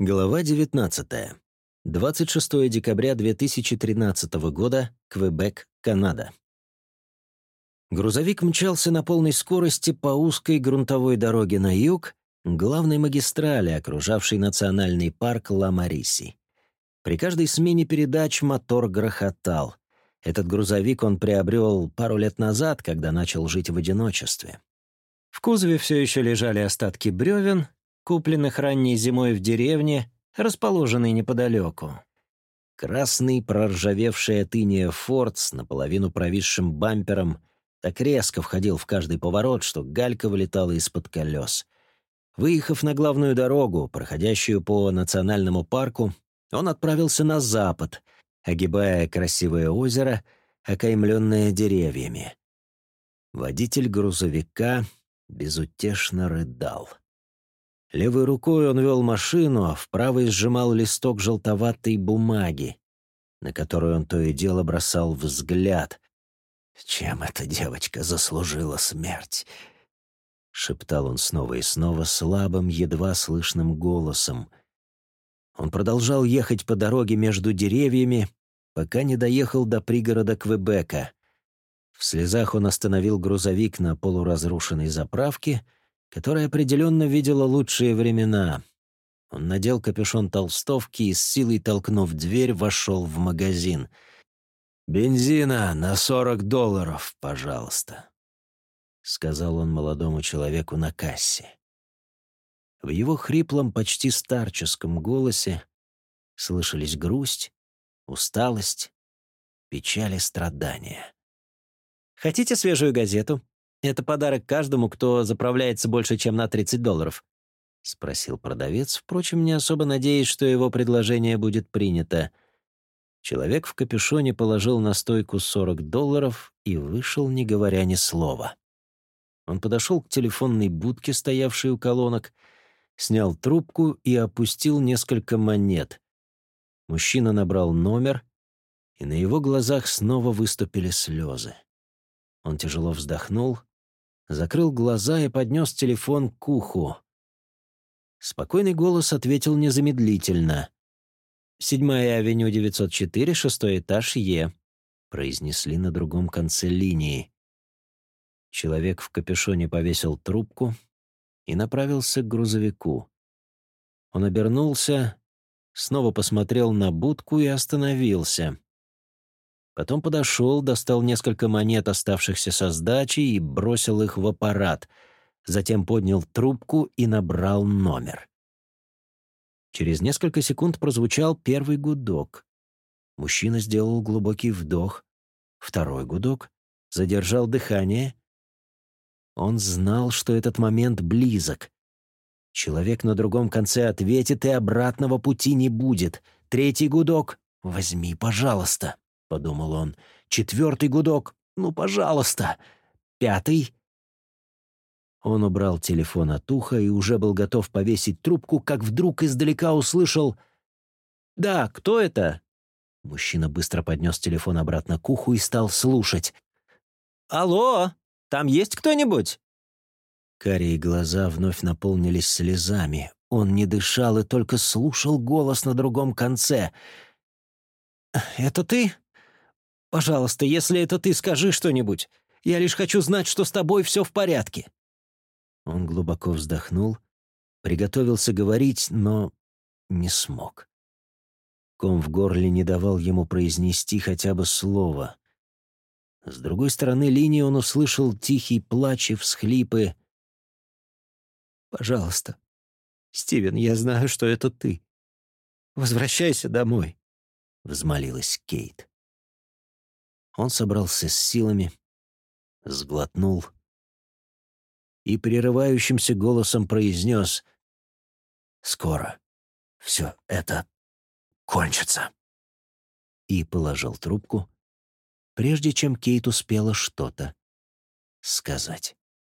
Глава 19. 26 декабря 2013 года. Квебек, Канада. Грузовик мчался на полной скорости по узкой грунтовой дороге на юг, главной магистрали, окружавшей национальный парк Ла-Мариси. При каждой смене передач мотор грохотал. Этот грузовик он приобрел пару лет назад, когда начал жить в одиночестве. В кузове все еще лежали остатки бревен, купленных ранней зимой в деревне, расположенной неподалеку. Красный, проржавевший от иния форт с наполовину провисшим бампером так резко входил в каждый поворот, что галька вылетала из-под колес. Выехав на главную дорогу, проходящую по национальному парку, он отправился на запад, огибая красивое озеро, окаймленное деревьями. Водитель грузовика безутешно рыдал. Левой рукой он вел машину, а в правой сжимал листок желтоватой бумаги, на которую он то и дело бросал взгляд. «Чем эта девочка заслужила смерть?» — шептал он снова и снова слабым, едва слышным голосом. Он продолжал ехать по дороге между деревьями, пока не доехал до пригорода Квебека. В слезах он остановил грузовик на полуразрушенной заправке — которая определенно видела лучшие времена. Он надел капюшон толстовки и с силой толкнув дверь, вошел в магазин. «Бензина на сорок долларов, пожалуйста», — сказал он молодому человеку на кассе. В его хриплом, почти старческом голосе слышались грусть, усталость, печаль и страдания. «Хотите свежую газету?» Это подарок каждому, кто заправляется больше, чем на 30 долларов», — спросил продавец, впрочем, не особо надеясь, что его предложение будет принято. Человек в капюшоне положил на стойку 40 долларов и вышел, не говоря ни слова. Он подошел к телефонной будке, стоявшей у колонок, снял трубку и опустил несколько монет. Мужчина набрал номер, и на его глазах снова выступили слезы. Он тяжело вздохнул закрыл глаза и поднес телефон к уху. Спокойный голос ответил незамедлительно. «Седьмая авеню 904, шестой этаж, Е», — произнесли на другом конце линии. Человек в капюшоне повесил трубку и направился к грузовику. Он обернулся, снова посмотрел на будку и остановился. Потом подошел, достал несколько монет, оставшихся со сдачи, и бросил их в аппарат. Затем поднял трубку и набрал номер. Через несколько секунд прозвучал первый гудок. Мужчина сделал глубокий вдох. Второй гудок. Задержал дыхание. Он знал, что этот момент близок. Человек на другом конце ответит, и обратного пути не будет. Третий гудок. «Возьми, пожалуйста». — подумал он. «Четвертый гудок! Ну, пожалуйста! Пятый!» Он убрал телефон от уха и уже был готов повесить трубку, как вдруг издалека услышал «Да, кто это?» Мужчина быстро поднес телефон обратно к уху и стал слушать. «Алло, там есть кто-нибудь?» Карие глаза вновь наполнились слезами. Он не дышал и только слушал голос на другом конце. «Это ты?» Пожалуйста, если это ты, скажи что-нибудь. Я лишь хочу знать, что с тобой все в порядке». Он глубоко вздохнул, приготовился говорить, но не смог. Ком в горле не давал ему произнести хотя бы слово. С другой стороны линии он услышал тихий плач и всхлипы. «Пожалуйста, Стивен, я знаю, что это ты. Возвращайся домой», — взмолилась Кейт. Он собрался с силами, сглотнул и прерывающимся голосом произнес «Скоро все это кончится» и положил трубку, прежде чем Кейт успела что-то сказать.